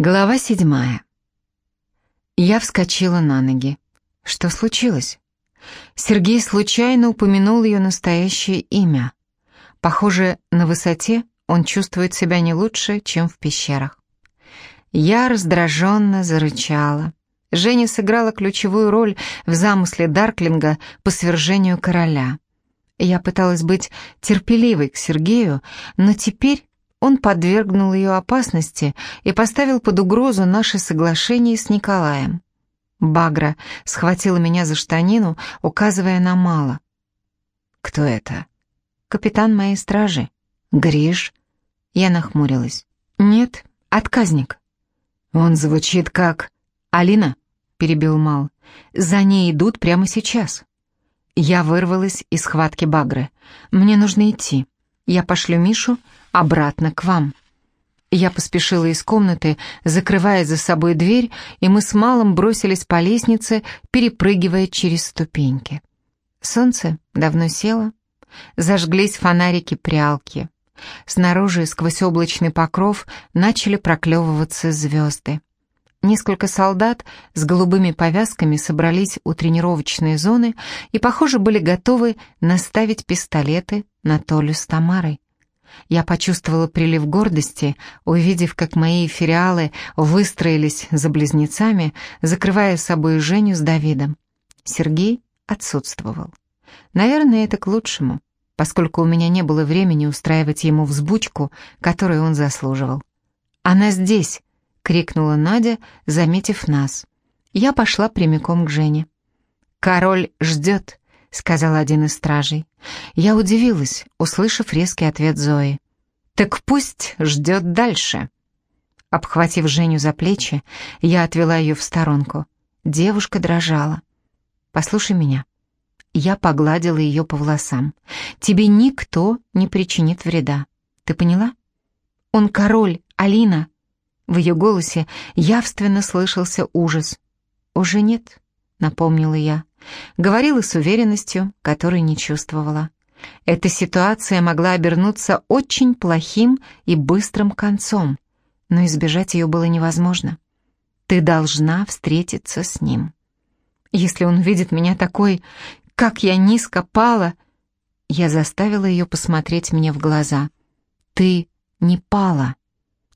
Глава седьмая. Я вскочила на ноги. Что случилось? Сергей случайно упомянул ее настоящее имя. Похоже, на высоте он чувствует себя не лучше, чем в пещерах. Я раздраженно зарычала. Женя сыграла ключевую роль в замысле Дарклинга по свержению короля. Я пыталась быть терпеливой к Сергею, но теперь он подвергнул ее опасности и поставил под угрозу наше соглашение с Николаем. Багра схватила меня за штанину, указывая на Мала. «Кто это?» «Капитан моей стражи. Гриш?» Я нахмурилась. «Нет, отказник». «Он звучит как...» «Алина?» — перебил Мал. «За ней идут прямо сейчас». Я вырвалась из схватки Багры. «Мне нужно идти. Я пошлю Мишу обратно к вам». Я поспешила из комнаты, закрывая за собой дверь, и мы с Малом бросились по лестнице, перепрыгивая через ступеньки. Солнце давно село, зажглись фонарики прялки. Снаружи, сквозь облачный покров, начали проклевываться звезды. Несколько солдат с голубыми повязками собрались у тренировочной зоны и, похоже, были готовы наставить пистолеты на Толю с Тамарой. Я почувствовала прилив гордости, увидев, как мои фериалы выстроились за близнецами, закрывая собой Женю с Давидом. Сергей отсутствовал. Наверное, это к лучшему, поскольку у меня не было времени устраивать ему взбучку, которую он заслуживал. «Она здесь!» — крикнула Надя, заметив нас. Я пошла прямиком к Жене. «Король ждет!» — сказал один из стражей. Я удивилась, услышав резкий ответ Зои. «Так пусть ждет дальше». Обхватив Женю за плечи, я отвела ее в сторонку. Девушка дрожала. «Послушай меня». Я погладила ее по волосам. «Тебе никто не причинит вреда. Ты поняла? Он король, Алина». В ее голосе явственно слышался ужас. «Уже нет», — напомнила я. Говорила с уверенностью, которой не чувствовала. Эта ситуация могла обернуться очень плохим и быстрым концом, но избежать ее было невозможно. Ты должна встретиться с ним. Если он видит меня такой, как я низко пала, я заставила ее посмотреть мне в глаза. Ты не пала.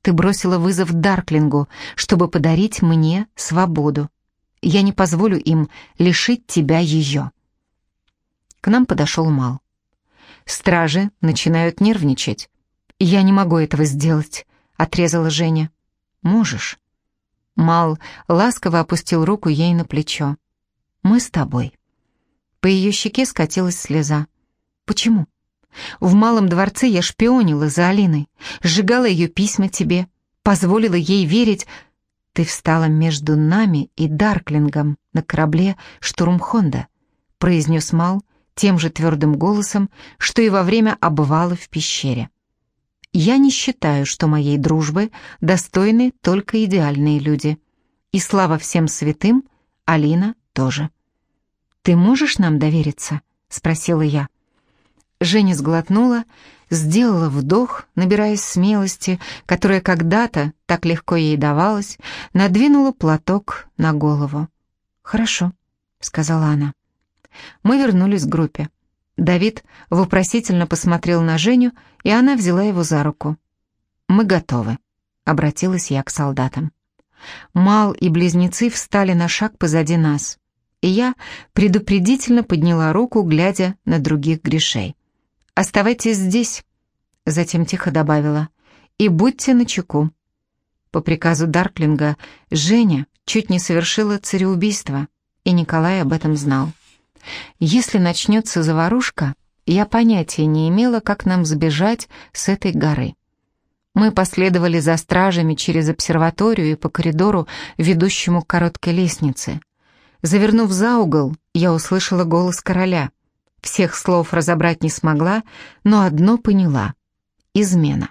Ты бросила вызов Дарклингу, чтобы подарить мне свободу. Я не позволю им лишить тебя ее». К нам подошел Мал. «Стражи начинают нервничать. Я не могу этого сделать», — отрезала Женя. «Можешь». Мал ласково опустил руку ей на плечо. «Мы с тобой». По ее щеке скатилась слеза. «Почему?» «В Малом дворце я шпионила за Алиной, сжигала ее письма тебе, позволила ей верить, ты встала между нами и Дарклингом на корабле «Штурмхонда», произнес Мал тем же твердым голосом, что и во время обвала в пещере. «Я не считаю, что моей дружбы достойны только идеальные люди. И слава всем святым, Алина тоже». «Ты можешь нам довериться?» — спросила я. Женя сглотнула, сделала вдох, набираясь смелости, которая когда-то так легко ей давалась, надвинула платок на голову. «Хорошо», — сказала она. Мы вернулись к группе. Давид вопросительно посмотрел на Женю, и она взяла его за руку. «Мы готовы», — обратилась я к солдатам. Мал и близнецы встали на шаг позади нас, и я предупредительно подняла руку, глядя на других грешей. «Оставайтесь здесь», — затем тихо добавила, «и будьте начеку». По приказу Дарклинга Женя чуть не совершила цареубийство, и Николай об этом знал. Если начнется заварушка, я понятия не имела, как нам сбежать с этой горы. Мы последовали за стражами через обсерваторию и по коридору, ведущему к короткой лестнице. Завернув за угол, я услышала голос короля — всех слов разобрать не смогла, но одно поняла — измена.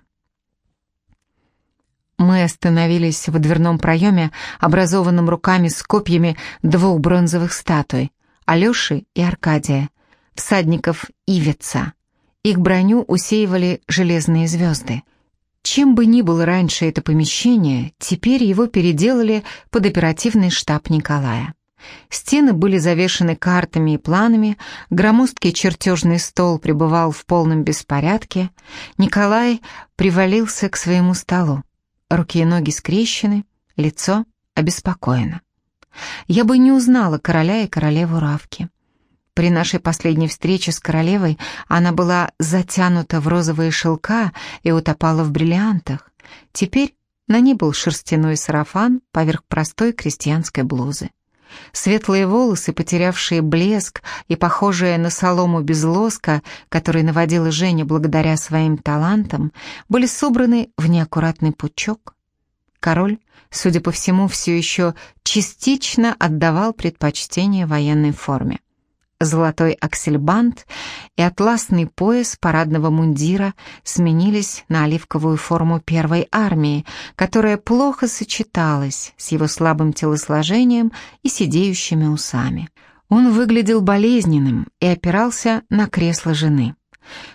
Мы остановились в дверном проеме, образованном руками с копьями двух бронзовых статуй — Алеши и Аркадия, всадников Ивица. Их броню усеивали железные звезды. Чем бы ни было раньше это помещение, теперь его переделали под оперативный штаб Николая. Стены были завешены картами и планами, громоздкий чертежный стол пребывал в полном беспорядке. Николай привалился к своему столу. Руки и ноги скрещены, лицо обеспокоено. Я бы не узнала короля и королеву Равки. При нашей последней встрече с королевой она была затянута в розовые шелка и утопала в бриллиантах. Теперь на ней был шерстяной сарафан поверх простой крестьянской блузы. Светлые волосы, потерявшие блеск и похожие на солому без лоска, который наводила Женя благодаря своим талантам, были собраны в неаккуратный пучок. Король, судя по всему, все еще частично отдавал предпочтение военной форме золотой аксельбант и атласный пояс парадного мундира сменились на оливковую форму первой армии, которая плохо сочеталась с его слабым телосложением и сидеющими усами. Он выглядел болезненным и опирался на кресло жены.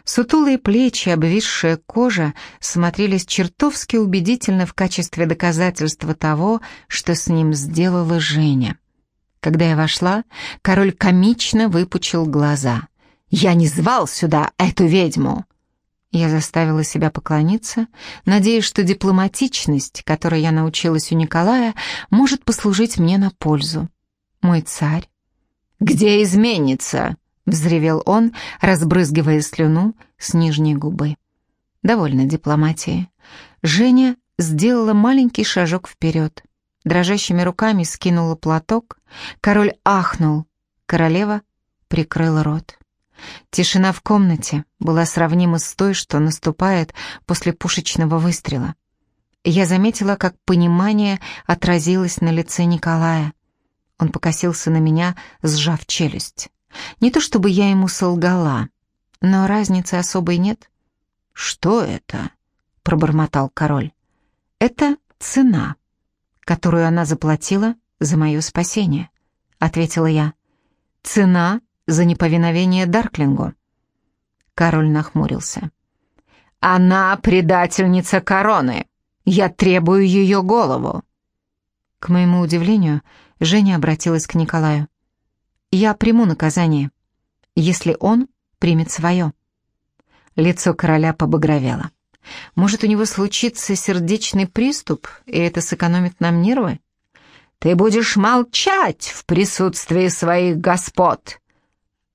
Сутулые плечи, обвисшая кожа смотрелись чертовски убедительно в качестве доказательства того, что с ним сделала Женя. Когда я вошла, король комично выпучил глаза. «Я не звал сюда эту ведьму!» Я заставила себя поклониться, надеясь, что дипломатичность, которой я научилась у Николая, может послужить мне на пользу. Мой царь. «Где изменница?» — взревел он, разбрызгивая слюну с нижней губы. Довольно дипломатии. Женя сделала маленький шажок вперед дрожащими руками скинула платок, король ахнул, королева прикрыла рот. Тишина в комнате была сравнима с той, что наступает после пушечного выстрела. Я заметила, как понимание отразилось на лице Николая. Он покосился на меня, сжав челюсть. Не то чтобы я ему солгала, но разницы особой нет. «Что это?» — пробормотал король. «Это цена», которую она заплатила за мое спасение», — ответила я. «Цена за неповиновение Дарклингу». Король нахмурился. «Она предательница короны. Я требую ее голову». К моему удивлению, Женя обратилась к Николаю. «Я приму наказание, если он примет свое». Лицо короля побагровело. Может, у него случится сердечный приступ, и это сэкономит нам нервы? Ты будешь молчать в присутствии своих господ!»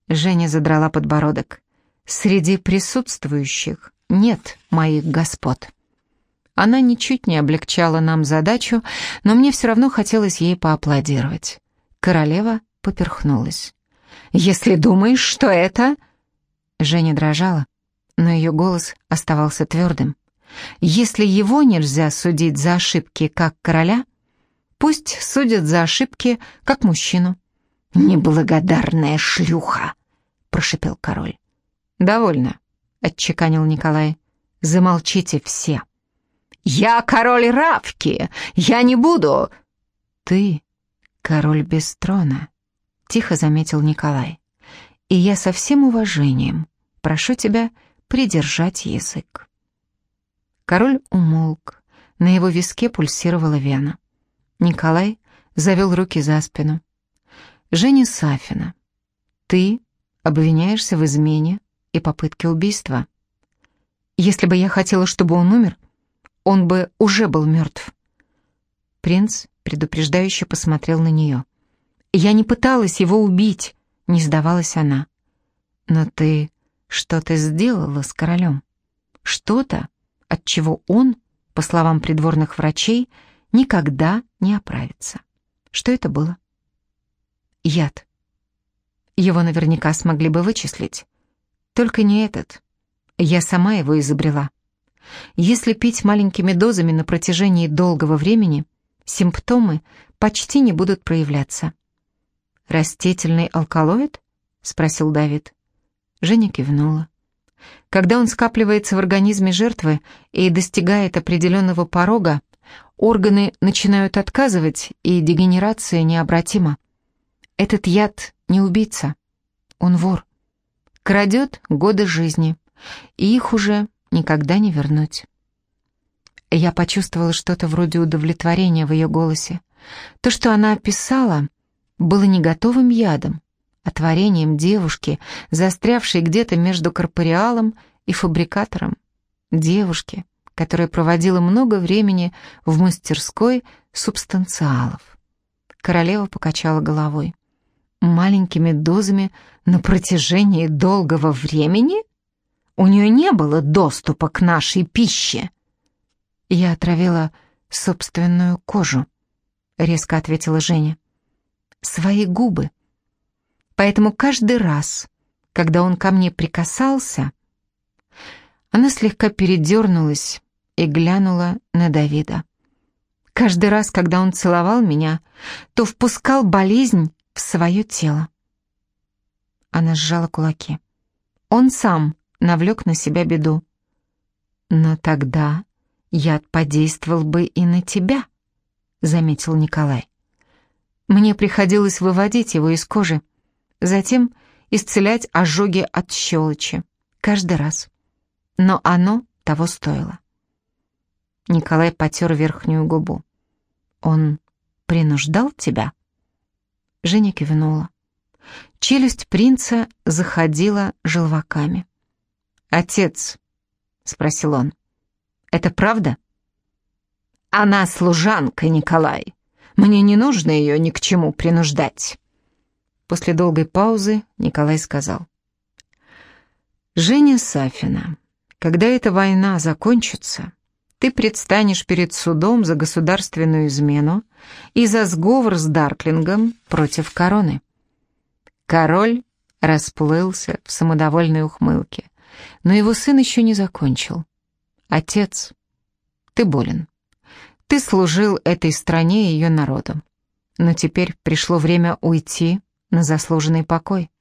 Женя задрала подбородок. «Среди присутствующих нет моих господ». Она ничуть не облегчала нам задачу, но мне все равно хотелось ей поаплодировать. Королева поперхнулась. «Если думаешь, что это...» Женя дрожала, но ее голос оставался твердым. «Если его нельзя судить за ошибки как короля, пусть судят за ошибки как мужчину». «Неблагодарная шлюха!» — прошипел король. «Довольно», — отчеканил Николай. «Замолчите все». «Я король Равки! Я не буду...» «Ты король без трона», — тихо заметил Николай. «И я со всем уважением прошу тебя придержать язык. Король умолк, на его виске пульсировала вена. Николай завел руки за спину. «Женя Сафина, ты обвиняешься в измене и попытке убийства. Если бы я хотела, чтобы он умер, он бы уже был мертв». Принц предупреждающе посмотрел на нее. «Я не пыталась его убить», — не сдавалась она. «Но ты что-то сделала с королем. Что-то, от чего он, по словам придворных врачей, никогда не оправится. Что это было? Яд. Его наверняка смогли бы вычислить. Только не этот. Я сама его изобрела. Если пить маленькими дозами на протяжении долгого времени, симптомы почти не будут проявляться. «Растительный алкалоид?» — спросил Давид. Женя кивнула. Когда он скапливается в организме жертвы и достигает определенного порога, органы начинают отказывать, и дегенерация необратима. Этот яд не убийца, он вор. Крадет годы жизни, и их уже никогда не вернуть. Я почувствовала что-то вроде удовлетворения в ее голосе. То, что она описала, было не готовым ядом, а творением девушки, застрявшей где-то между корпориалом и фабрикатором. Девушки, которая проводила много времени в мастерской субстанциалов. Королева покачала головой. Маленькими дозами на протяжении долгого времени? У нее не было доступа к нашей пище. «Я отравила собственную кожу», — резко ответила Женя. «Свои губы. Поэтому каждый раз, когда он ко мне прикасался...» Она слегка передернулась и глянула на Давида. Каждый раз, когда он целовал меня, то впускал болезнь в свое тело. Она сжала кулаки. Он сам навлек на себя беду. Но тогда яд подействовал бы и на тебя», — заметил Николай. «Мне приходилось выводить его из кожи, затем исцелять ожоги от щелочи, каждый раз. Но оно того стоило». Николай потер верхнюю губу. «Он принуждал тебя?» Женя кивнула. Челюсть принца заходила желваками. «Отец», — спросил он, это правда? Она служанка, Николай. Мне не нужно ее ни к чему принуждать. После долгой паузы Николай сказал. Женя Сафина, когда эта война закончится, ты предстанешь перед судом за государственную измену и за сговор с Дарклингом против короны. Король расплылся в самодовольной ухмылке, но его сын еще не закончил. Отец, ты болен. Ты служил этой стране и ее народу. Но теперь пришло время уйти на заслуженный покой.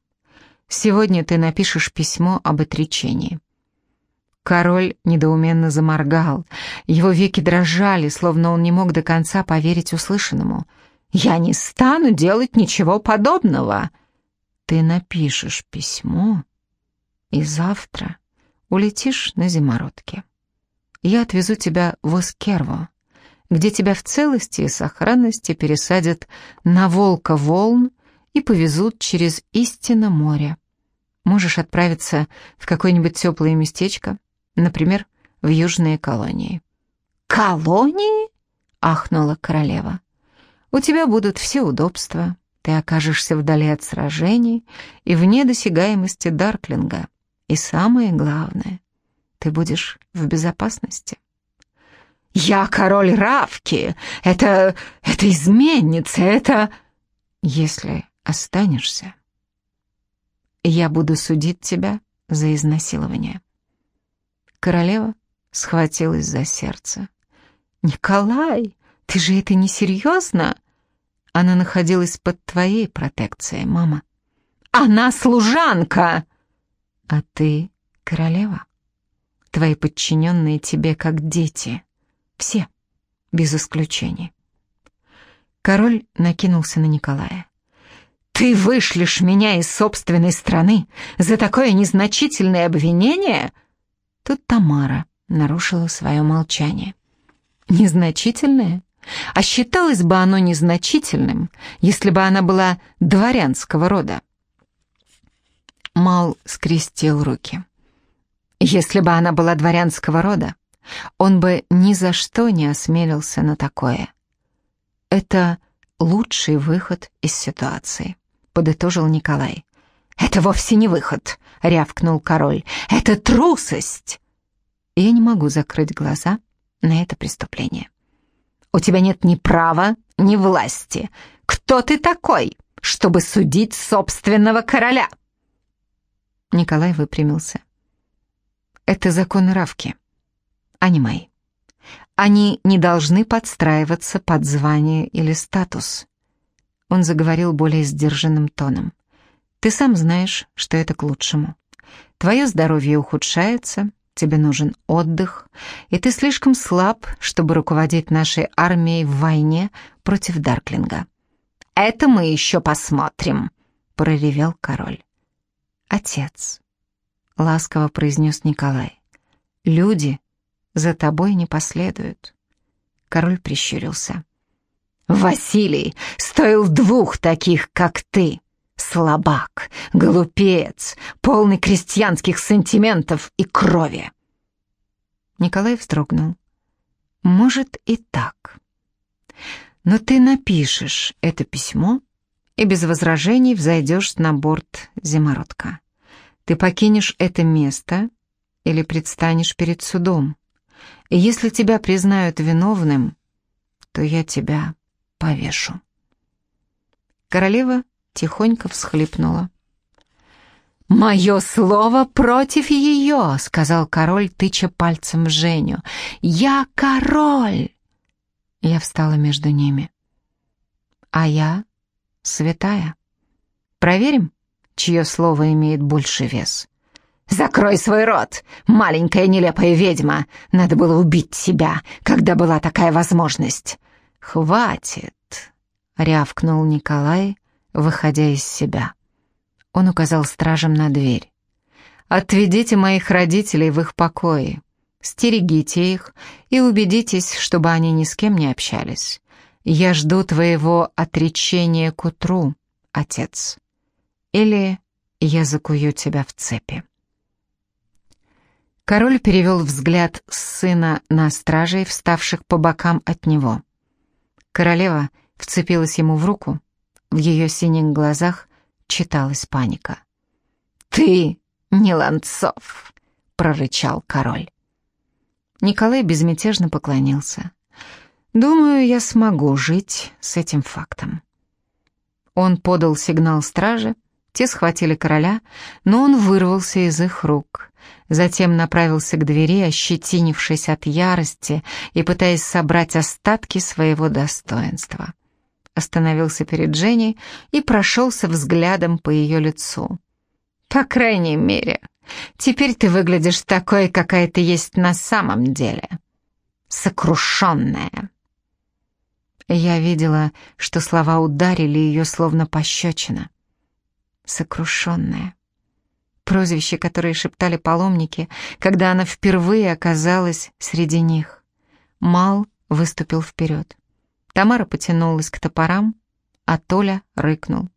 Сегодня ты напишешь письмо об отречении. Король недоуменно заморгал. Его веки дрожали, словно он не мог до конца поверить услышанному. «Я не стану делать ничего подобного!» «Ты напишешь письмо, и завтра улетишь на зимородке» я отвезу тебя в Оскерво, где тебя в целости и сохранности пересадят на волка волн и повезут через истинно море. Можешь отправиться в какое-нибудь теплое местечко, например, в южные колонии. «Колонии?» — ахнула королева. «У тебя будут все удобства, ты окажешься вдали от сражений и вне досягаемости Дарклинга. И самое главное — ты будешь в безопасности. «Я король Равки! Это... это изменница, это...» «Если останешься, я буду судить тебя за изнасилование». Королева схватилась за сердце. «Николай, ты же это несерьезно?» Она находилась под твоей протекцией, мама. «Она служанка!» «А ты королева?» Твои подчиненные тебе как дети. Все, без исключения. Король накинулся на Николая. «Ты вышлешь меня из собственной страны за такое незначительное обвинение?» Тут Тамара нарушила свое молчание. «Незначительное? А считалось бы оно незначительным, если бы она была дворянского рода?» Мал скрестил руки. Если бы она была дворянского рода, он бы ни за что не осмелился на такое. Это лучший выход из ситуации, подытожил Николай. Это вовсе не выход, рявкнул король. Это трусость. Я не могу закрыть глаза на это преступление. У тебя нет ни права, ни власти. Кто ты такой, чтобы судить собственного короля? Николай выпрямился. Это законы Равки, а не мои. Они не должны подстраиваться под звание или статус. Он заговорил более сдержанным тоном. Ты сам знаешь, что это к лучшему. Твое здоровье ухудшается, тебе нужен отдых, и ты слишком слаб, чтобы руководить нашей армией в войне против Дарклинга. «Это мы еще посмотрим», — проревел король. «Отец, ласково произнес Николай. Люди за тобой не последуют. Король прищурился. Василий стоил двух таких, как ты. Слабак, глупец, полный крестьянских сантиментов и крови. Николай вздрогнул. Может и так. Но ты напишешь это письмо и без возражений взойдешь на борт зимородка. Ты покинешь это место или предстанешь перед судом. И если тебя признают виновным, то я тебя повешу. Королева тихонько всхлипнула. «Мое слово против ее», — сказал король, тыча пальцем Женю. «Я король!» Я встала между ними. «А я святая. Проверим, чье слово имеет больше вес?» «Закрой свой рот, маленькая нелепая ведьма! Надо было убить себя, когда была такая возможность!» «Хватит!» — рявкнул Николай, выходя из себя. Он указал стражам на дверь. «Отведите моих родителей в их покои, стерегите их и убедитесь, чтобы они ни с кем не общались. Я жду твоего отречения к утру, отец. Или я закую тебя в цепи». Король перевел взгляд с сына на стражей, вставших по бокам от него. Королева вцепилась ему в руку, в ее синих глазах читалась паника. «Ты не Ланцов!» — прорычал король. Николай безмятежно поклонился. «Думаю, я смогу жить с этим фактом». Он подал сигнал страже, те схватили короля, но он вырвался из их рук. Затем направился к двери, ощетинившись от ярости и пытаясь собрать остатки своего достоинства остановился перед Женей и прошелся взглядом по ее лицу. «По крайней мере, теперь ты выглядишь такой, какая ты есть на самом деле. Сокрушенная». Я видела, что слова ударили ее словно пощечина. Сокрушенная. Прозвище, которое шептали паломники, когда она впервые оказалась среди них. Мал выступил вперед. Тамара потянулась к топорам, а Толя рыкнул.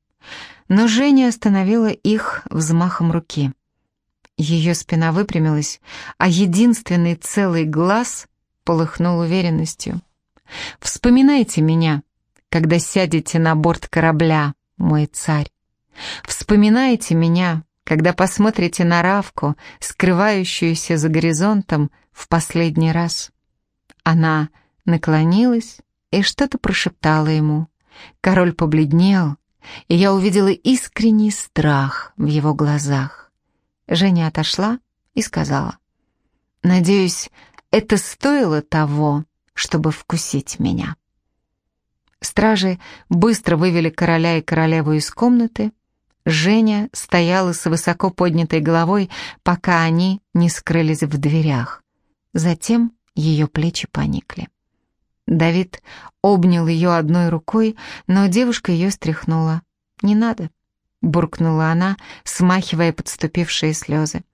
Но Женя остановила их взмахом руки. Ее спина выпрямилась, а единственный целый глаз полыхнул уверенностью. «Вспоминайте меня, когда сядете на борт корабля, мой царь. Вспоминайте меня, когда посмотрите на Равку, скрывающуюся за горизонтом, в последний раз». Она наклонилась и что-то прошептала ему. Король побледнел, и я увидела искренний страх в его глазах. Женя отошла и сказала, «Надеюсь, это стоило того, чтобы вкусить меня». Стражи быстро вывели короля и королеву из комнаты. Женя стояла с высоко поднятой головой, пока они не скрылись в дверях. Затем ее плечи поникли. Давид обнял ее одной рукой, но девушка ее стряхнула. «Не надо», — буркнула она, смахивая подступившие слезы.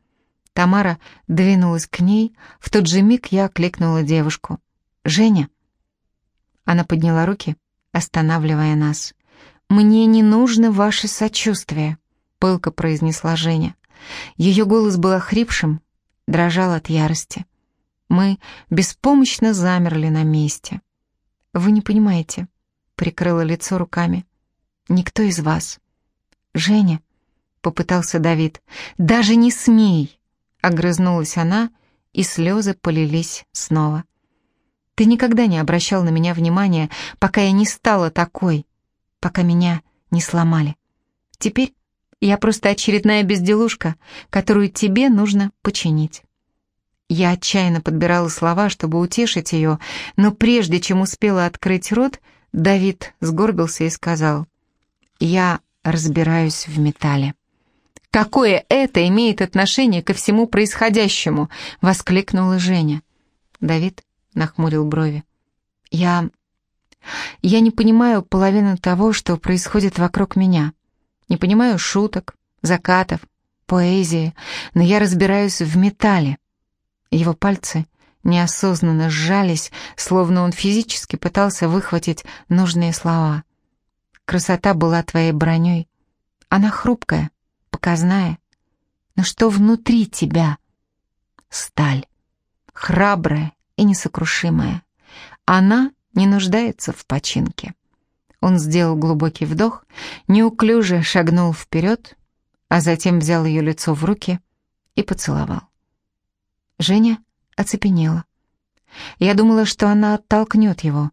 Тамара двинулась к ней, в тот же миг я окликнула девушку. «Женя!» Она подняла руки, останавливая нас. «Мне не нужно ваше сочувствие», — пылко произнесла Женя. Ее голос был охрипшим, дрожал от ярости. Мы беспомощно замерли на месте. «Вы не понимаете», — прикрыла лицо руками. «Никто из вас». «Женя», — попытался Давид, — «даже не смей», — огрызнулась она, и слезы полились снова. «Ты никогда не обращал на меня внимания, пока я не стала такой, пока меня не сломали. Теперь я просто очередная безделушка, которую тебе нужно починить». Я отчаянно подбирала слова, чтобы утешить ее, но прежде чем успела открыть рот, Давид сгорбился и сказал, «Я разбираюсь в металле». «Какое это имеет отношение ко всему происходящему?» — воскликнула Женя. Давид нахмурил брови. «Я... я не понимаю половины того, что происходит вокруг меня. Не понимаю шуток, закатов, поэзии, но я разбираюсь в металле. Его пальцы неосознанно сжались, словно он физически пытался выхватить нужные слова. Красота была твоей броней. Она хрупкая, показная. Но что внутри тебя? Сталь. Храбрая и несокрушимая. Она не нуждается в починке. Он сделал глубокий вдох, неуклюже шагнул вперед, а затем взял ее лицо в руки и поцеловал. Женя оцепенела. Я думала, что она оттолкнет его,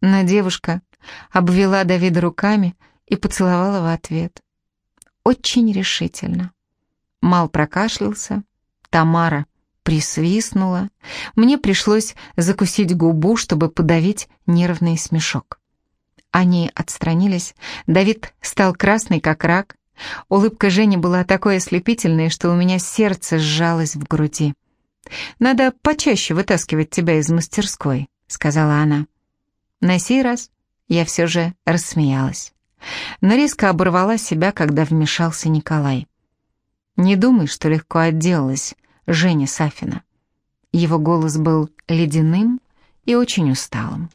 но девушка обвела Давида руками и поцеловала в ответ. Очень решительно. Мал прокашлялся, Тамара присвистнула. Мне пришлось закусить губу, чтобы подавить нервный смешок. Они отстранились, Давид стал красный, как рак. Улыбка Жени была такой ослепительной, что у меня сердце сжалось в груди. «Надо почаще вытаскивать тебя из мастерской», — сказала она. На сей раз я все же рассмеялась. Но резко оборвала себя, когда вмешался Николай. «Не думай, что легко отделалась Женя Сафина». Его голос был ледяным и очень усталым.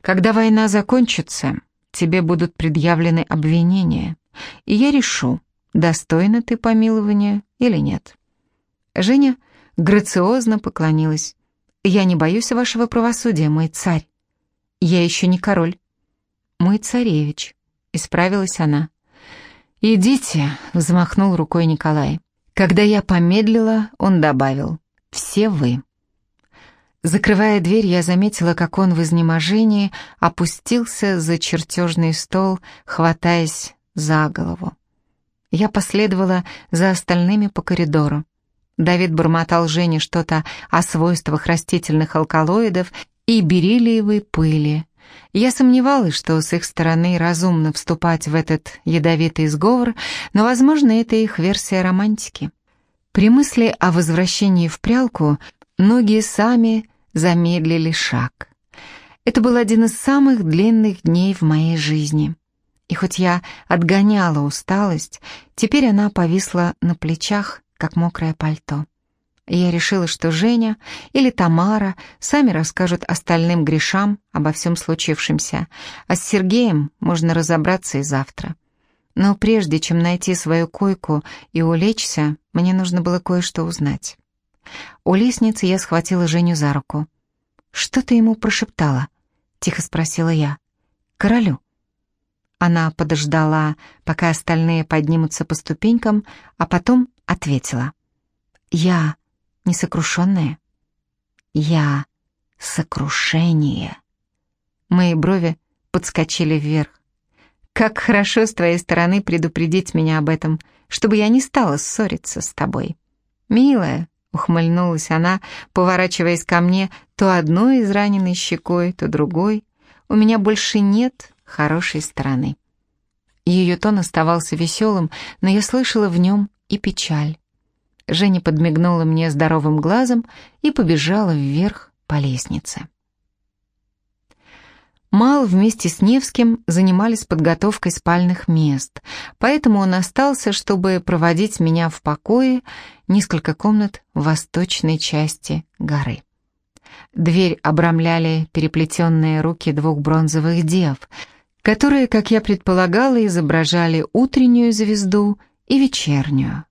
«Когда война закончится, тебе будут предъявлены обвинения, и я решу, достойна ты помилования или нет». Женя грациозно поклонилась. «Я не боюсь вашего правосудия, мой царь. Я еще не король». «Мой царевич», — исправилась она. «Идите», — взмахнул рукой Николай. Когда я помедлила, он добавил. «Все вы». Закрывая дверь, я заметила, как он в изнеможении опустился за чертежный стол, хватаясь за голову. Я последовала за остальными по коридору. Давид бормотал Жене что-то о свойствах растительных алкалоидов и бериллиевой пыли. Я сомневалась, что с их стороны разумно вступать в этот ядовитый сговор, но, возможно, это их версия романтики. При мысли о возвращении в прялку ноги сами замедлили шаг. Это был один из самых длинных дней в моей жизни. И хоть я отгоняла усталость, теперь она повисла на плечах, как мокрое пальто. Я решила, что Женя или Тамара сами расскажут остальным грешам обо всем случившемся, а с Сергеем можно разобраться и завтра. Но прежде чем найти свою койку и улечься, мне нужно было кое-что узнать. У лестницы я схватила Женю за руку. «Что ты ему прошептала?» — тихо спросила я. «Королю». Она подождала, пока остальные поднимутся по ступенькам, а потом ответила. «Я несокрушенная. Я сокрушение». Мои брови подскочили вверх. «Как хорошо с твоей стороны предупредить меня об этом, чтобы я не стала ссориться с тобой. Милая, Ухмыльнулась она, поворачиваясь ко мне то одной израненной щекой, то другой. У меня больше нет хорошей стороны. Ее тон оставался веселым, но я слышала в нем и печаль. Женя подмигнула мне здоровым глазом и побежала вверх по лестнице. Мал вместе с Невским занимались подготовкой спальных мест, поэтому он остался, чтобы проводить меня в покое, несколько комнат в восточной части горы. Дверь обрамляли переплетенные руки двух бронзовых дев, которые, как я предполагала, изображали утреннюю звезду и вечернюю.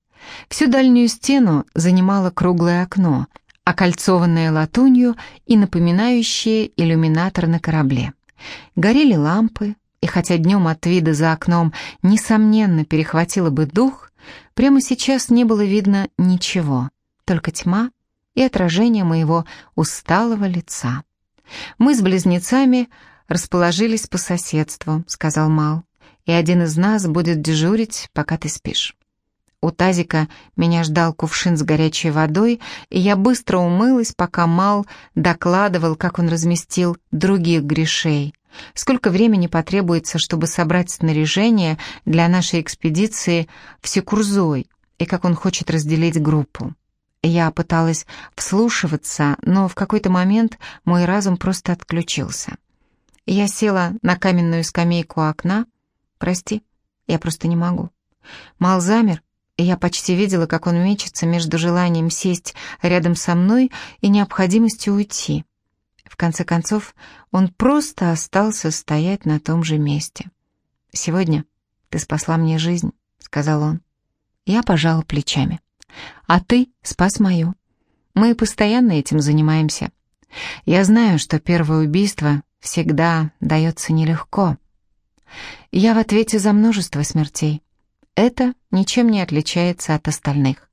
Всю дальнюю стену занимало круглое окно, окольцованное латунью и напоминающее иллюминатор на корабле. Горели лампы, и хотя днем от вида за окном, несомненно, перехватило бы дух, прямо сейчас не было видно ничего, только тьма и отражение моего усталого лица. «Мы с близнецами расположились по соседству», — сказал Мал, «и один из нас будет дежурить, пока ты спишь». У тазика меня ждал кувшин с горячей водой, и я быстро умылась, пока Мал докладывал, как он разместил других грешей. Сколько времени потребуется, чтобы собрать снаряжение для нашей экспедиции в Секурзой, и как он хочет разделить группу. Я пыталась вслушиваться, но в какой-то момент мой разум просто отключился. Я села на каменную скамейку окна. «Прости, я просто не могу». Мал замер, Я почти видела, как он мечется между желанием сесть рядом со мной и необходимостью уйти. В конце концов, он просто остался стоять на том же месте. «Сегодня ты спасла мне жизнь», — сказал он. Я пожала плечами. «А ты спас мою. Мы постоянно этим занимаемся. Я знаю, что первое убийство всегда дается нелегко. Я в ответе за множество смертей. Это ничем не отличается от остальных.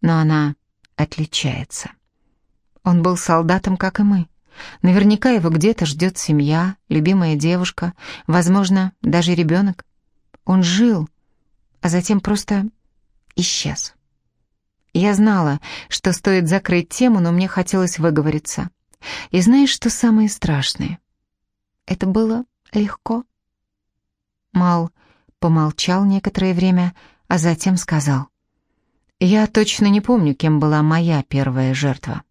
Но она отличается. Он был солдатом, как и мы. Наверняка его где-то ждет семья, любимая девушка, возможно, даже ребенок. Он жил, а затем просто исчез. Я знала, что стоит закрыть тему, но мне хотелось выговориться. И знаешь, что самое страшное? Это было легко. Мал помолчал некоторое время, а затем сказал. «Я точно не помню, кем была моя первая жертва.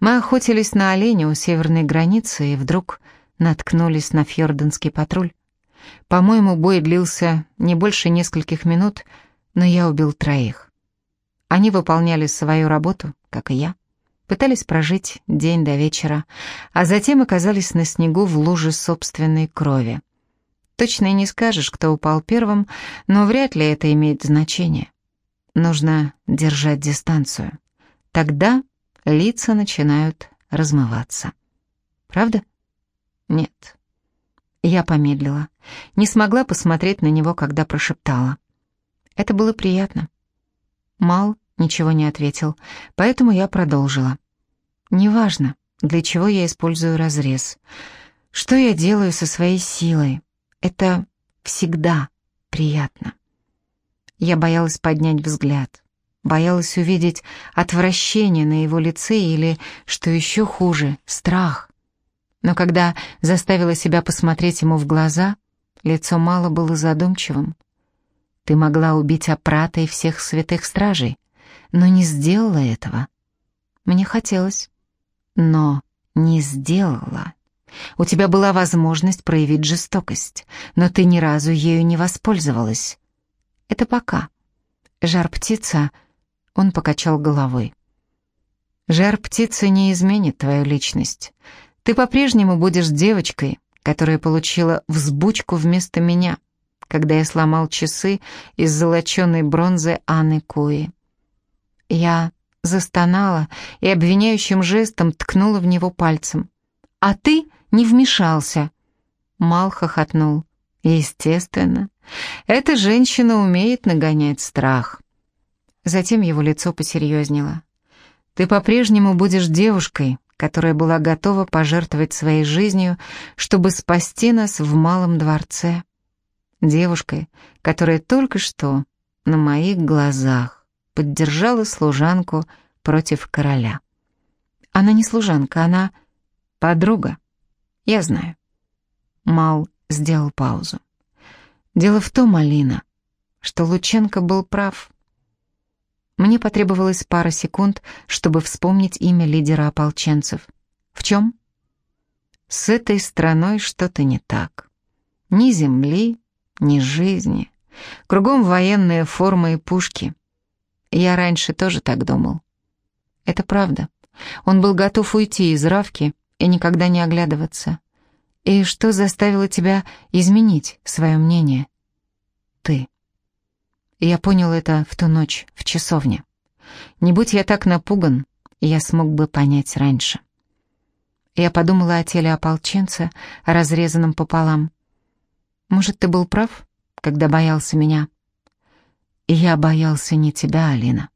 Мы охотились на оленя у северной границы и вдруг наткнулись на фьорденский патруль. По-моему, бой длился не больше нескольких минут, но я убил троих. Они выполняли свою работу, как и я, пытались прожить день до вечера, а затем оказались на снегу в луже собственной крови. Точно и не скажешь, кто упал первым, но вряд ли это имеет значение. Нужно держать дистанцию. Тогда лица начинают размываться. Правда? Нет. Я помедлила. Не смогла посмотреть на него, когда прошептала. Это было приятно. Мал ничего не ответил, поэтому я продолжила. Неважно, для чего я использую разрез. Что я делаю со своей силой? Это всегда приятно. Я боялась поднять взгляд, боялась увидеть отвращение на его лице или, что еще хуже, страх. Но когда заставила себя посмотреть ему в глаза, лицо мало было задумчивым. Ты могла убить Апрата и всех святых стражей, но не сделала этого. Мне хотелось, но не сделала. У тебя была возможность проявить жестокость, но ты ни разу ею не воспользовалась. Это пока. Жар-птица, он покачал головой. Жар-птица не изменит твою личность. Ты по-прежнему будешь девочкой, которая получила взбучку вместо меня, когда я сломал часы из золоченой бронзы Анны Куи. Я застонала и обвиняющим жестом ткнула в него пальцем. «А ты не вмешался». Мал хохотнул. «Естественно. Эта женщина умеет нагонять страх». Затем его лицо посерьезнело. «Ты по-прежнему будешь девушкой, которая была готова пожертвовать своей жизнью, чтобы спасти нас в малом дворце. Девушкой, которая только что на моих глазах поддержала служанку против короля. Она не служанка, она подруга. Я знаю. Мал сделал паузу. Дело в том, Алина, что Лученко был прав. Мне потребовалось пара секунд, чтобы вспомнить имя лидера ополченцев. В чем? С этой страной что-то не так. Ни земли, ни жизни. Кругом военные формы и пушки. Я раньше тоже так думал. Это правда. Он был готов уйти из Равки, и никогда не оглядываться. И что заставило тебя изменить свое мнение? Ты. Я понял это в ту ночь в часовне. Не будь я так напуган, я смог бы понять раньше. Я подумала о теле ополченца, разрезанном пополам. Может, ты был прав, когда боялся меня? я боялся не тебя, Алина.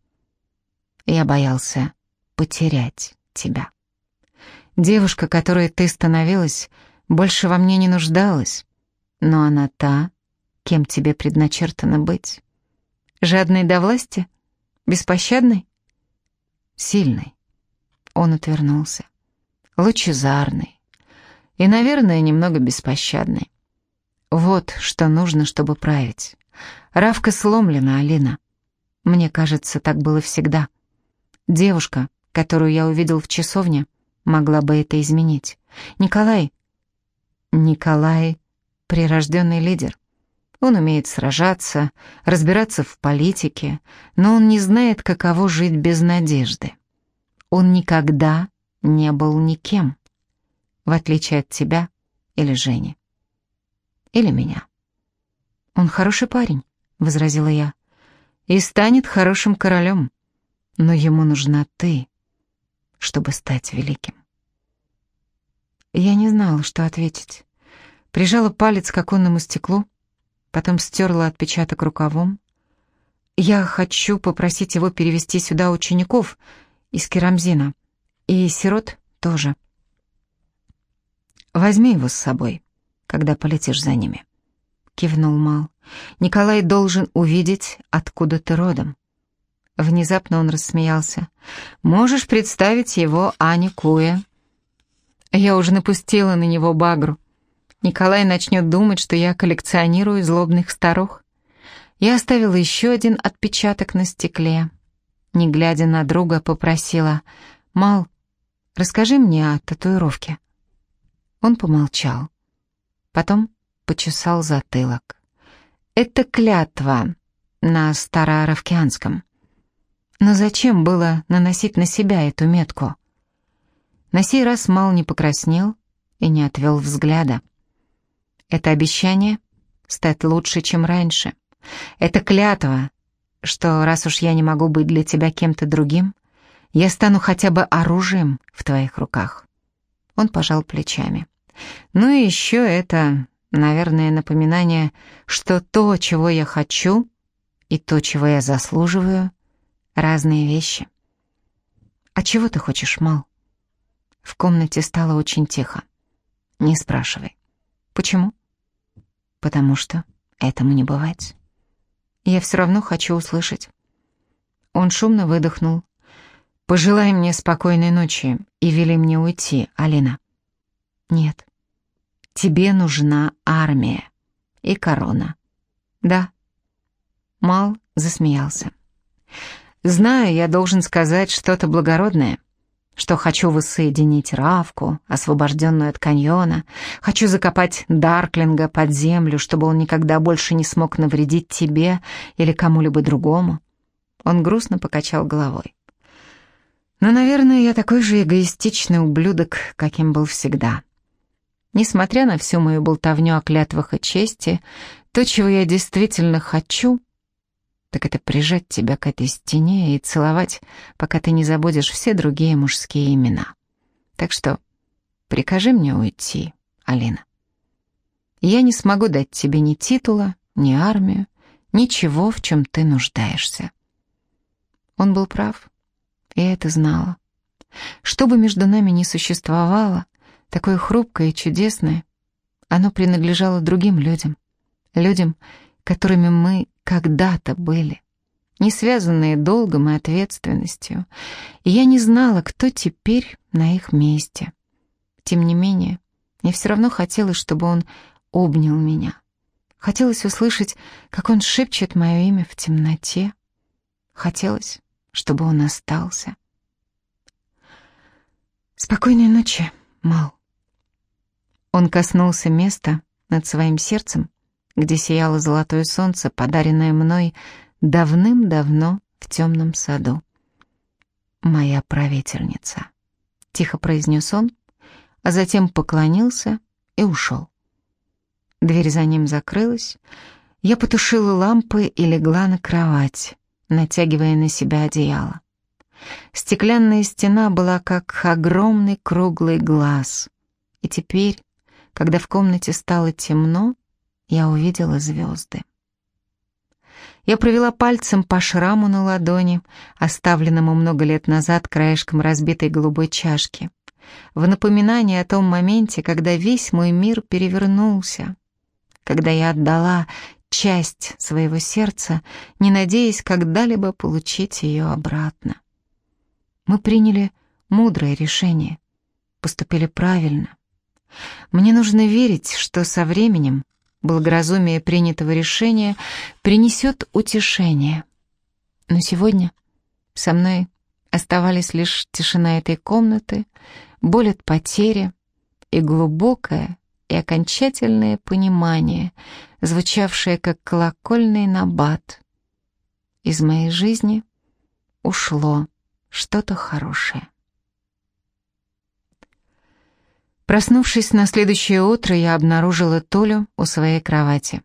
Я боялся потерять тебя. Девушка, которой ты становилась, больше во мне не нуждалась, но она та, кем тебе предначертано быть. Жадной до власти? Беспощадной? Сильной. Он отвернулся. Лучезарный. И, наверное, немного беспощадный. Вот что нужно, чтобы править. Равка сломлена, Алина. Мне кажется, так было всегда. Девушка, которую я увидел в часовне, могла бы это изменить. Николай... Николай — прирожденный лидер. Он умеет сражаться, разбираться в политике, но он не знает, каково жить без надежды. Он никогда не был никем, в отличие от тебя или Жени. Или меня. «Он хороший парень», — возразила я, — «и станет хорошим королем, но ему нужна ты, чтобы стать великим». Я не знала, что ответить. Прижала палец к оконному стеклу, потом стерла отпечаток рукавом. Я хочу попросить его перевести сюда учеников из Керамзина. И сирот тоже. Возьми его с собой, когда полетишь за ними. Кивнул Мал. Николай должен увидеть, откуда ты родом. Внезапно он рассмеялся. Можешь представить его Ани Куя? Я уже напустила на него багру. Николай начнет думать, что я коллекционирую злобных старух. Я оставила еще один отпечаток на стекле. Не глядя на друга, попросила, «Мал, расскажи мне о татуировке». Он помолчал. Потом почесал затылок. «Это клятва на староаравкианском. Но зачем было наносить на себя эту метку?» На сей раз Мал не покраснел и не отвел взгляда. Это обещание стать лучше, чем раньше. Это клятва, что раз уж я не могу быть для тебя кем-то другим, я стану хотя бы оружием в твоих руках. Он пожал плечами. Ну и еще это, наверное, напоминание, что то, чего я хочу, и то, чего я заслуживаю, разные вещи. А чего ты хочешь, Мал? В комнате стало очень тихо. Не спрашивай. Почему? потому что этому не бывать. Я все равно хочу услышать. Он шумно выдохнул. «Пожелай мне спокойной ночи и вели мне уйти, Алина». «Нет. Тебе нужна армия и корона». «Да». Мал засмеялся. «Знаю, я должен сказать что-то благородное что хочу воссоединить Равку, освобожденную от каньона, хочу закопать Дарклинга под землю, чтобы он никогда больше не смог навредить тебе или кому-либо другому. Он грустно покачал головой. Но, наверное, я такой же эгоистичный ублюдок, каким был всегда. Несмотря на всю мою болтовню о клятвах и чести, то, чего я действительно хочу — так это прижать тебя к этой стене и целовать, пока ты не забудешь все другие мужские имена. Так что прикажи мне уйти, Алина. Я не смогу дать тебе ни титула, ни армию, ничего, в чем ты нуждаешься. Он был прав, и это знала. Что бы между нами ни существовало, такое хрупкое и чудесное, оно принадлежало другим людям, людям, которыми мы когда-то были, не связанные долгом и ответственностью, и я не знала, кто теперь на их месте. Тем не менее, мне все равно хотелось, чтобы он обнял меня. Хотелось услышать, как он шепчет мое имя в темноте. Хотелось, чтобы он остался. «Спокойной ночи, Мал». Он коснулся места над своим сердцем, где сияло золотое солнце, подаренное мной давным-давно в темном саду. «Моя правительница», — тихо произнес он, а затем поклонился и ушел. Дверь за ним закрылась, я потушила лампы и легла на кровать, натягивая на себя одеяло. Стеклянная стена была как огромный круглый глаз, и теперь, когда в комнате стало темно, я увидела звезды. Я провела пальцем по шраму на ладони, оставленному много лет назад краешком разбитой голубой чашки, в напоминание о том моменте, когда весь мой мир перевернулся, когда я отдала часть своего сердца, не надеясь когда-либо получить ее обратно. Мы приняли мудрое решение, поступили правильно. Мне нужно верить, что со временем благоразумие принятого решения принесет утешение. Но сегодня со мной оставались лишь тишина этой комнаты, боль от потери и глубокая и окончательное понимание, звучавшее как колокольный набат. Из моей жизни ушло что-то хорошее. Проснувшись на следующее утро, я обнаружила Толю у своей кровати.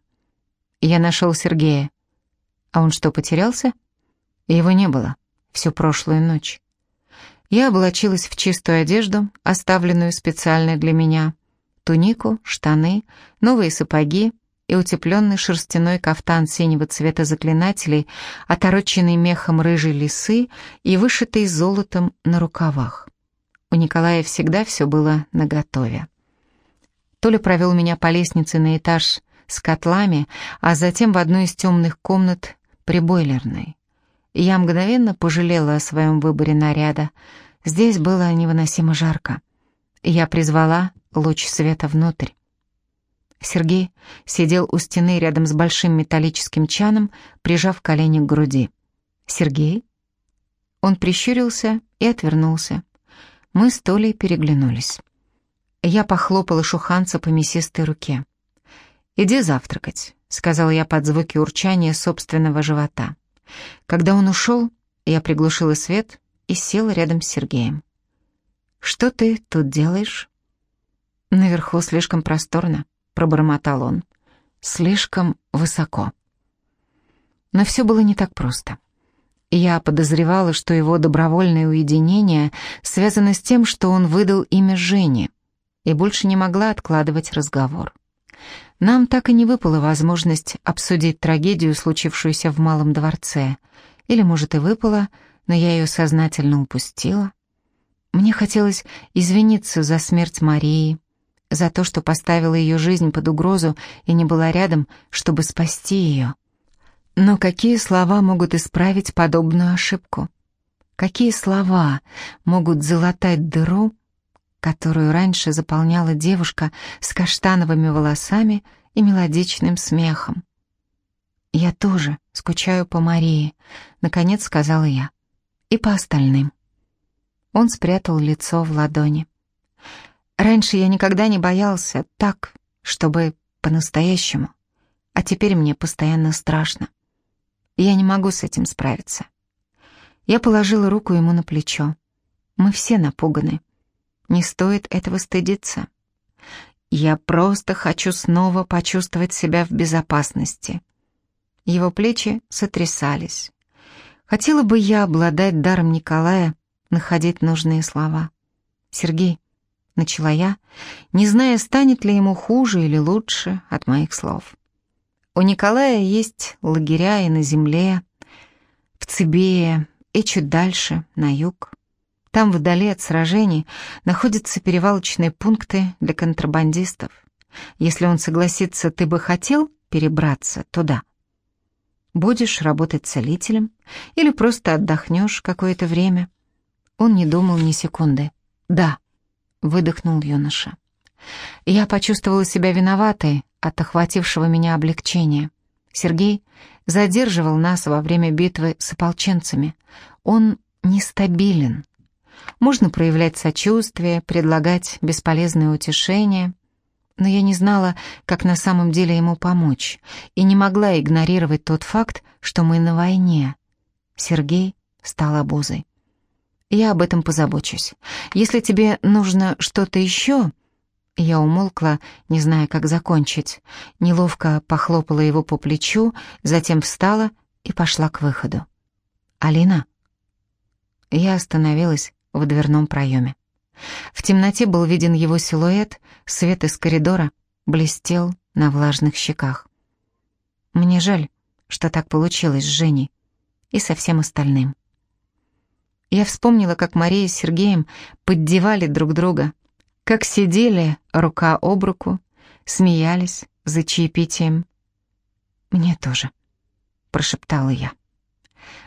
Я нашел Сергея. А он что, потерялся? Его не было всю прошлую ночь. Я облачилась в чистую одежду, оставленную специально для меня. Тунику, штаны, новые сапоги и утепленный шерстяной кафтан синего цвета заклинателей, отороченный мехом рыжей лисы и вышитый золотом на рукавах. У Николая всегда все было наготове. Толя провел меня по лестнице на этаж с котлами, а затем в одну из темных комнат прибойлерной. Я мгновенно пожалела о своем выборе наряда. Здесь было невыносимо жарко. Я призвала луч света внутрь. Сергей сидел у стены рядом с большим металлическим чаном, прижав колени к груди. «Сергей?» Он прищурился и отвернулся. Мы с Толей переглянулись. Я похлопала шуханца по мясистой руке. «Иди завтракать», — сказала я под звуки урчания собственного живота. Когда он ушел, я приглушила свет и села рядом с Сергеем. «Что ты тут делаешь?» «Наверху слишком просторно», — пробормотал он. «Слишком высоко». Но все было не так просто. Я подозревала, что его добровольное уединение связано с тем, что он выдал имя Жене, и больше не могла откладывать разговор. Нам так и не выпала возможность обсудить трагедию, случившуюся в Малом дворце. Или, может, и выпала, но я ее сознательно упустила. Мне хотелось извиниться за смерть Марии, за то, что поставила ее жизнь под угрозу и не была рядом, чтобы спасти ее. Но какие слова могут исправить подобную ошибку? Какие слова могут залатать дыру, которую раньше заполняла девушка с каштановыми волосами и мелодичным смехом. «Я тоже скучаю по Марии», — наконец сказала я. «И по остальным». Он спрятал лицо в ладони. «Раньше я никогда не боялся так, чтобы по-настоящему, а теперь мне постоянно страшно. Я не могу с этим справиться». Я положила руку ему на плечо. Мы все напуганы. Не стоит этого стыдиться. Я просто хочу снова почувствовать себя в безопасности. Его плечи сотрясались. Хотела бы я обладать даром Николая, находить нужные слова. «Сергей», — начала я, не зная, станет ли ему хуже или лучше от моих слов. У Николая есть лагеря и на земле, в Цибее и чуть дальше, на юг. Там, вдали от сражений, находятся перевалочные пункты для контрабандистов. Если он согласится, ты бы хотел перебраться туда? Будешь работать целителем или просто отдохнешь какое-то время? Он не думал ни секунды. «Да», — выдохнул юноша. Я почувствовала себя виноватой от охватившего меня облегчения. Сергей задерживал нас во время битвы с ополченцами. Он нестабилен, можно проявлять сочувствие, предлагать бесполезные утешения, но я не знала, как на самом деле ему помочь, и не могла игнорировать тот факт, что мы на войне. Сергей стал обузой. Я об этом позабочусь. Если тебе нужно что-то еще... Я умолкла, не зная, как закончить. Неловко похлопала его по плечу, затем встала и пошла к выходу. «Алина?» Я остановилась, в дверном проеме. В темноте был виден его силуэт, свет из коридора блестел на влажных щеках. Мне жаль, что так получилось с Женей и со всем остальным. Я вспомнила, как Мария с Сергеем поддевали друг друга, как сидели рука об руку, смеялись за чаепитием. «Мне тоже», — прошептала я.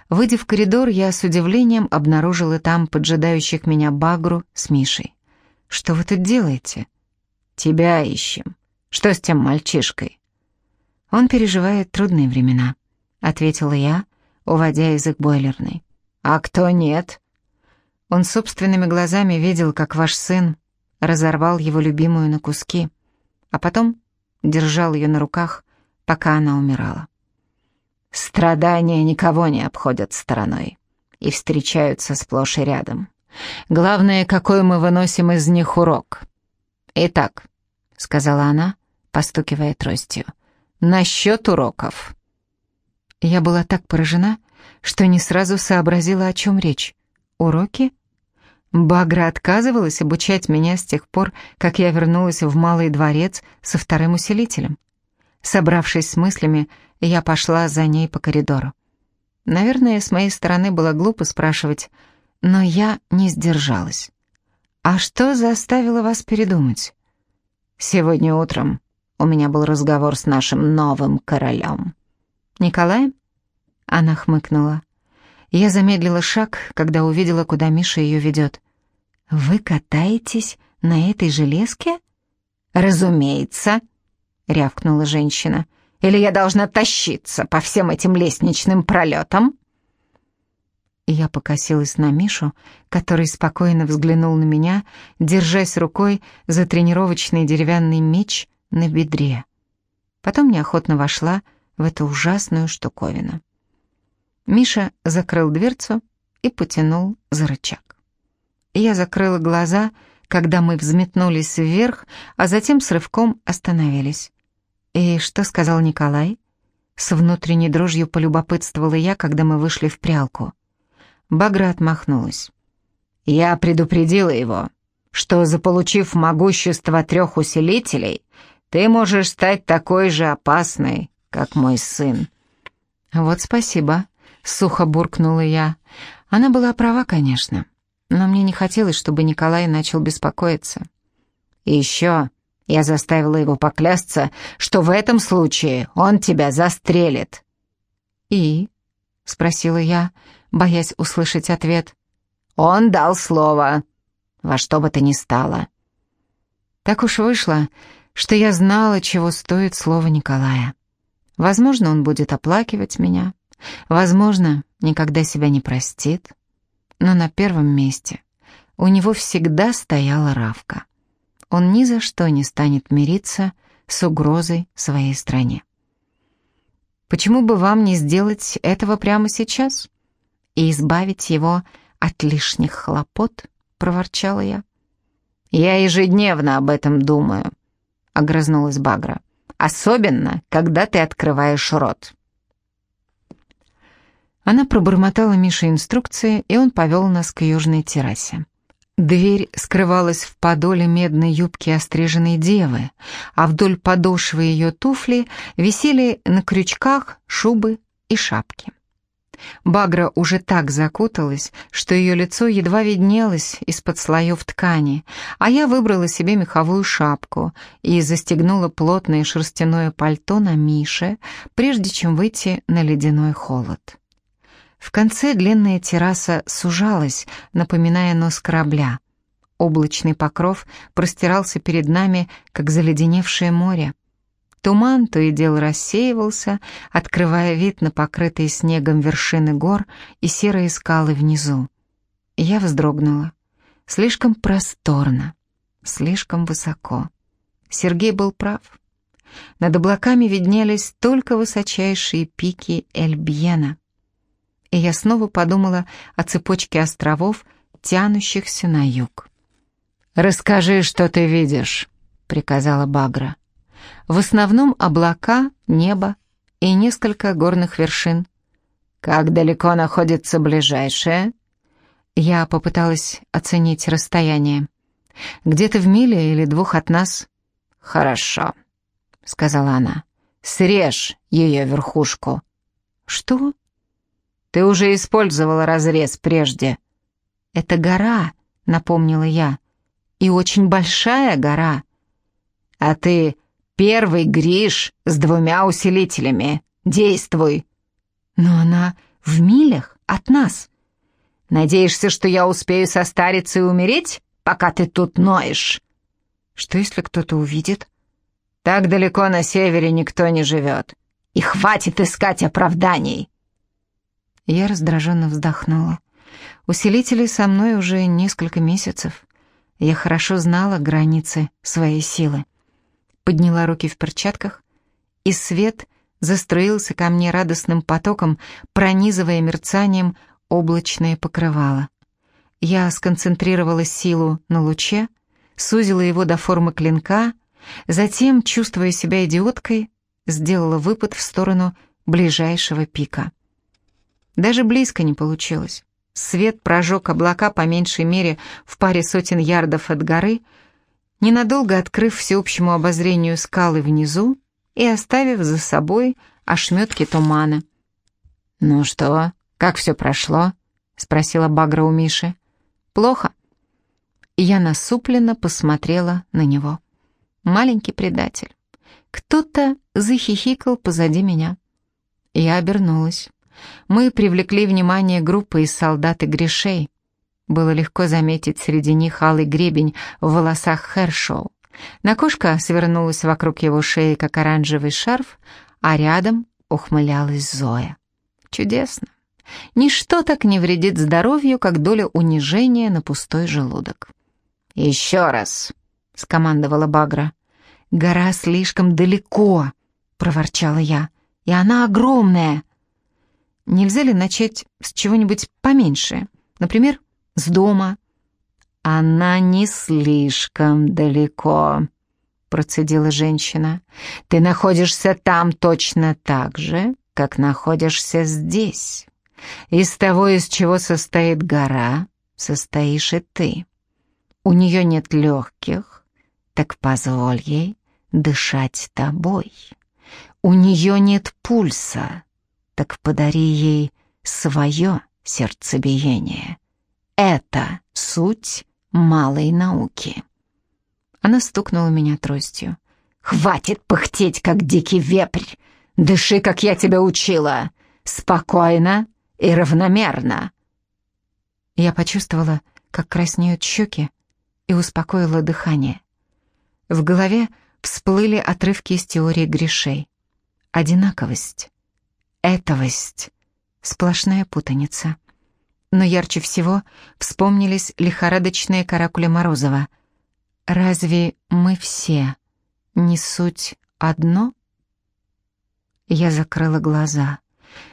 Выйдя в коридор, я с удивлением обнаружила там поджидающих меня Багру с Мишей. «Что вы тут делаете?» «Тебя ищем. Что с тем мальчишкой?» «Он переживает трудные времена», — ответила я, уводя язык бойлерной. «А кто нет?» Он собственными глазами видел, как ваш сын разорвал его любимую на куски. а потом держал ее на руках, пока она умирала. Страдания никого не обходят стороной и встречаются сплошь и рядом. Главное, какой мы выносим из них урок. Итак, — сказала она, постукивая тростью, — насчет уроков. Я была так поражена, что не сразу сообразила, о чем речь. Уроки? Багра отказывалась обучать меня с тех пор, как я вернулась в Малый дворец со вторым усилителем. Собравшись с мыслями, я пошла за ней по коридору. Наверное, с моей стороны было глупо спрашивать, но я не сдержалась. «А что заставило вас передумать?» «Сегодня утром у меня был разговор с нашим новым королем». «Николаем?» Она хмыкнула. Я замедлила шаг, когда увидела, куда Миша ее ведет. «Вы катаетесь на этой железке?» «Разумеется», — рявкнула женщина. «Или я должна тащиться по всем этим лестничным пролетам?» Я покосилась на Мишу, который спокойно взглянул на меня, держась рукой за тренировочный деревянный меч на бедре. Потом неохотно вошла в эту ужасную штуковину. Миша закрыл дверцу и потянул за рычаг. Я закрыла глаза, когда мы взметнулись вверх, а затем с рывком остановились. «И что сказал Николай?» С внутренней дрожью полюбопытствовала я, когда мы вышли в прялку. Багра отмахнулась. «Я предупредила его, что, заполучив могущество трех усилителей, ты можешь стать такой же опасной, как мой сын». «Вот спасибо», — сухо буркнула я. Она была права, конечно, но мне не хотелось, чтобы Николай начал беспокоиться. «И еще я заставила его поклясться, что в этом случае он тебя застрелит». «И?» — спросила я, боясь услышать ответ. «Он дал слово, во что бы то ни стало». Так уж вышло, что я знала, чего стоит слово Николая. Возможно, он будет оплакивать меня, возможно, никогда себя не простит, но на первом месте у него всегда стояла Равка. Он ни за что не станет мириться с угрозой своей стране. Почему бы вам не сделать этого прямо сейчас и избавить его от лишних хлопот, проворчала я. Я ежедневно об этом думаю, огрызнулась Багра. Особенно, когда ты открываешь рот. Она пробормотала Мише инструкции, и он повел нас к южной террасе. Дверь скрывалась в подоле медной юбки остриженной девы, а вдоль подошвы ее туфли висели на крючках шубы и шапки. Багра уже так закуталась, что ее лицо едва виднелось из-под слоев ткани, а я выбрала себе меховую шапку и застегнула плотное шерстяное пальто на Мише, прежде чем выйти на ледяной холод. В конце длинная терраса сужалась, напоминая нос корабля. Облачный покров простирался перед нами, как заледеневшее море. Туман то и дело рассеивался, открывая вид на покрытые снегом вершины гор и серые скалы внизу. Я вздрогнула. Слишком просторно, слишком высоко. Сергей был прав. Над облаками виднелись только высочайшие пики Эльбьена и я снова подумала о цепочке островов, тянущихся на юг. «Расскажи, что ты видишь», — приказала Багра. «В основном облака, небо и несколько горных вершин». «Как далеко находится ближайшее?» Я попыталась оценить расстояние. «Где-то в миле или двух от нас». «Хорошо», — сказала она. «Срежь ее верхушку». «Что?» Ты уже использовала разрез прежде». «Это гора», — напомнила я. «И очень большая гора». «А ты первый Гриш с двумя усилителями. Действуй». «Но она в милях от нас». «Надеешься, что я успею состариться и умереть, пока ты тут ноешь?» «Что, если кто-то увидит?» «Так далеко на севере никто не живет. И хватит искать оправданий». Я раздраженно вздохнула. Усилители со мной уже несколько месяцев. Я хорошо знала границы своей силы. подняла руки в перчатках, и свет застроился ко мне радостным потоком, пронизывая мерцанием облачное покрывало. Я сконцентрировала силу на луче, сузила его до формы клинка, затем, чувствуя себя идиоткой, сделала выпад в сторону ближайшего пика. Даже близко не получилось. Свет прожег облака по меньшей мере в паре сотен ярдов от горы, ненадолго открыв всеобщему обозрению скалы внизу и оставив за собой ошметки тумана. «Ну что, как все прошло?» — спросила Багра у Миши. «Плохо». Я насупленно посмотрела на него. Маленький предатель. Кто-то захихикал позади меня. Я обернулась. Мы привлекли внимание группы из солдат и грешей. Было легко заметить среди них алый гребень в волосах Хершоу. Накушка свернулась вокруг его шеи, как оранжевый шарф, а рядом ухмылялась Зоя. Чудесно. Ничто так не вредит здоровью, как доля унижения на пустой желудок. «Еще раз!» — скомандовала Багра. «Гора слишком далеко!» — проворчала я. «И она огромная!» Нельзя ли начать с чего-нибудь поменьше? Например, с дома?» «Она не слишком далеко», — процедила женщина. «Ты находишься там точно так же, как находишься здесь. Из того, из чего состоит гора, состоишь и ты. У нее нет легких, так позволь ей дышать тобой. У нее нет пульса, так подари ей свое сердцебиение. Это суть малой науки. Она стукнула меня тростью. «Хватит пыхтеть, как дикий вепрь! Дыши, как я тебя учила! Спокойно и равномерно!» Я почувствовала, как краснеют щеки, и успокоила дыхание. В голове всплыли отрывки из теории грешей. Одинаковость, этовость, сплошная путаница. Но ярче всего вспомнились лихорадочные каракули Морозова. «Разве мы все не суть одно?» Я закрыла глаза.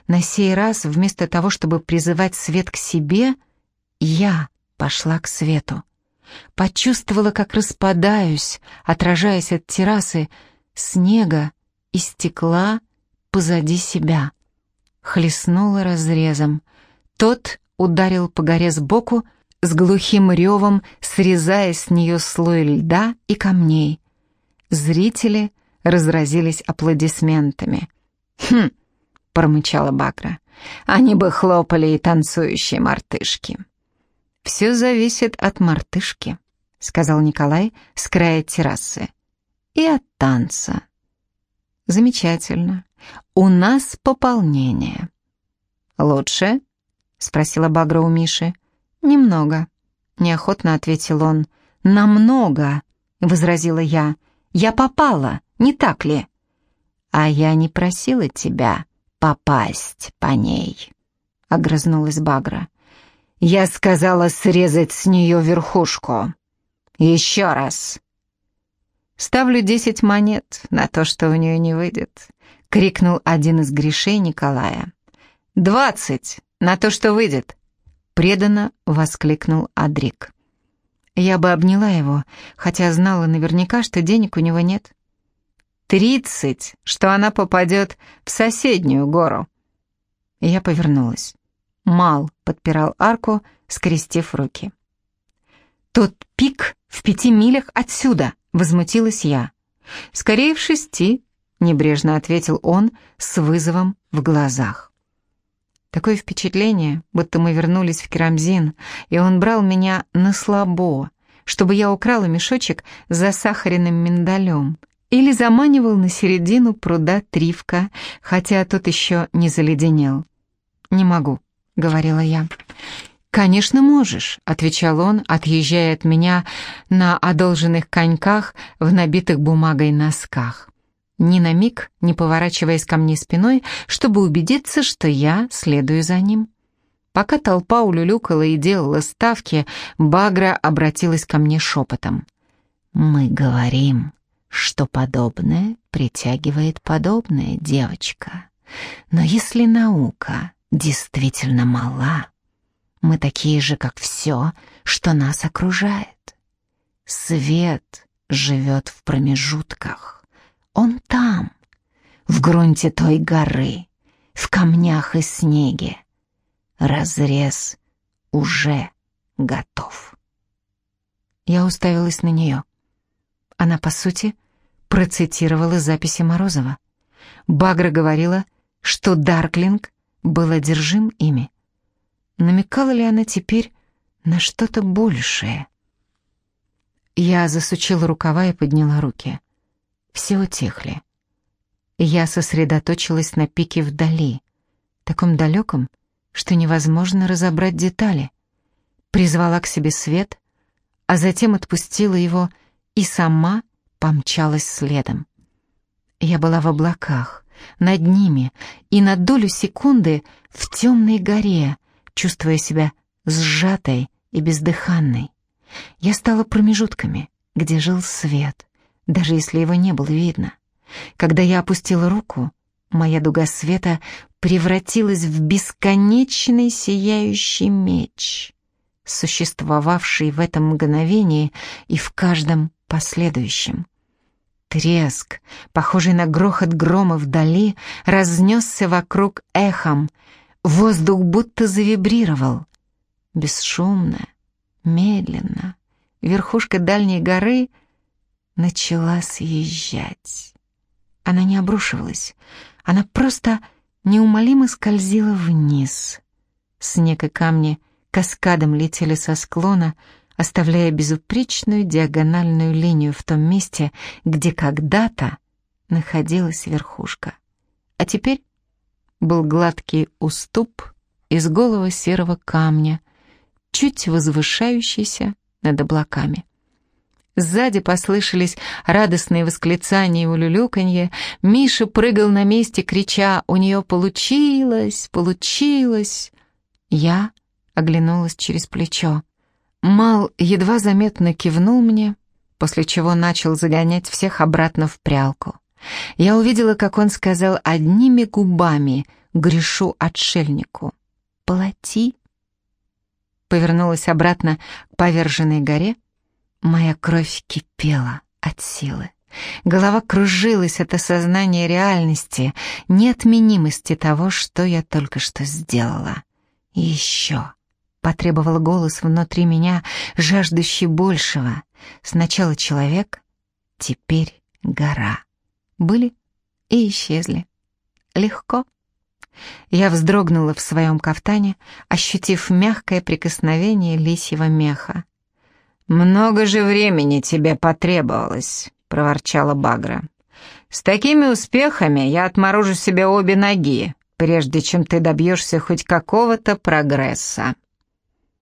На сей раз, вместо того, чтобы призывать свет к себе, я пошла к свету. Почувствовала, как распадаюсь, отражаясь от террасы, снега и стекла позади себя. Хлестнула разрезом. Тот ударил по горе сбоку, с глухим ревом срезая с нее слой льда и камней. Зрители разразились аплодисментами. «Хм!» — промычала Бакра. «Они бы хлопали и танцующие мартышки». «Все зависит от мартышки», — сказал Николай с края террасы. «И от танца». «Замечательно. У нас пополнение». «Лучше?» — спросила Багра у Миши. «Немного», — неохотно ответил он. «Намного», — возразила я. «Я попала, не так ли?» «А я не просила тебя попасть по ней», — огрызнулась Багра. Я сказала срезать с нее верхушку. Еще раз. «Ставлю десять монет на то, что у нее не выйдет», — крикнул один из грешей Николая. «Двадцать на то, что выйдет», — преданно воскликнул Адрик. Я бы обняла его, хотя знала наверняка, что денег у него нет. «Тридцать, что она попадет в соседнюю гору». Я повернулась. Мал подпирал арку, скрестив руки. «Тот пик в пяти милях отсюда!» — возмутилась я. «Скорее в шести», — небрежно ответил он с вызовом в глазах. Такое впечатление, будто мы вернулись в Керамзин, и он брал меня на слабо, чтобы я украла мешочек с засахаренным миндалем или заманивал на середину пруда Тривка, хотя тот еще не заледенел. «Не могу», — говорила я. «Конечно можешь», — отвечал он, отъезжая от меня на одолженных коньках в набитых бумагой носках. Ни на миг не поворачиваясь ко мне спиной, чтобы убедиться, что я следую за ним. Пока толпа улюлюкала и делала ставки, Багра обратилась ко мне шепотом. «Мы говорим что подобное притягивает подобное, девочка. Но если наука действительно мала, мы такие же, как все, что нас окружает. Свет живет в промежутках. Он там, в грунте той горы, в камнях и снеге. Разрез уже готов. Я уставилась на нее. Она, по сути, процитировала записи Морозова. Багра говорила, что Дарклинг был одержим ими. Намекала ли она теперь на что-то большее? Я засучила рукава и подняла руки. Все утихли. Я сосредоточилась на пике вдали, таком далеком, что невозможно разобрать детали. Призвала к себе свет, а затем отпустила его и сама помчалась следом. Я была в облаках, над ними, и на долю секунды в темной горе, чувствуя себя сжатой и бездыханной. Я стала промежутками, где жил свет, даже если его не было видно. Когда я опустила руку, моя дуга света превратилась в бесконечный сияющий меч, существовавший в этом мгновении и в каждом последующем. Треск, похожий на грохот грома вдали, разнесся вокруг эхом. Воздух будто завибрировал. Бесшумно, медленно, верхушка дальней горы начала съезжать. Она не обрушивалась, она просто неумолимо скользила вниз. Снег и камни каскадом летели со склона, оставляя безупречную диагональную линию в том месте, где когда-то находилась верхушка. А теперь был гладкий уступ из голого серого камня, чуть возвышающийся над облаками. Сзади послышались радостные восклицания и улюлюканье. Миша прыгал на месте, крича «У нее получилось! Получилось!» Я оглянулась через плечо. Мал едва заметно кивнул мне, после чего начал загонять всех обратно в прялку. Я увидела, как он сказал одними губами «грешу отшельнику». «Плати». Повернулась обратно к поверженной горе. Моя кровь кипела от силы. Голова кружилась от осознания реальности, неотменимости того, что я только что сделала. И еще потребовал голос внутри меня, жаждущий большего. Сначала человек, теперь гора. Были и исчезли. Легко. Я вздрогнула в своем кафтане, ощутив мягкое прикосновение лисьего меха. «Много же времени тебе потребовалось», — проворчала Багра. «С такими успехами я отморожу себе обе ноги, прежде чем ты добьешься хоть какого-то прогресса».